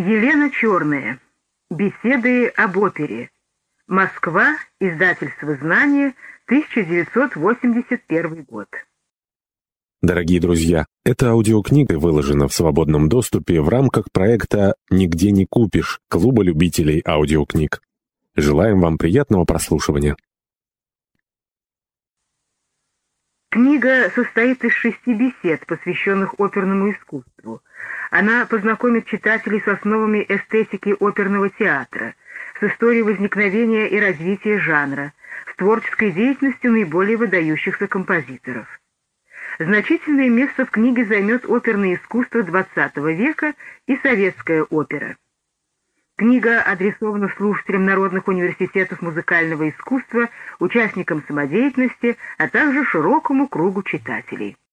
Елена Черная. Беседы об опере. Москва. Издательство «Знание», 1981 год. Дорогие друзья, эта аудиокнига выложена в свободном доступе в рамках проекта «Нигде не купишь» Клуба любителей аудиокниг. Желаем вам приятного прослушивания. Книга состоит из шести бесед, посвященных оперному искусству. Она познакомит читателей с основами эстетики оперного театра, с историей возникновения и развития жанра, с творческой деятельностью наиболее выдающихся композиторов. Значительное место в книге займет оперное искусство XX века и советская опера. Книга адресована слушателям народных университетов музыкального искусства, участникам самодеятельности, а также широкому кругу читателей.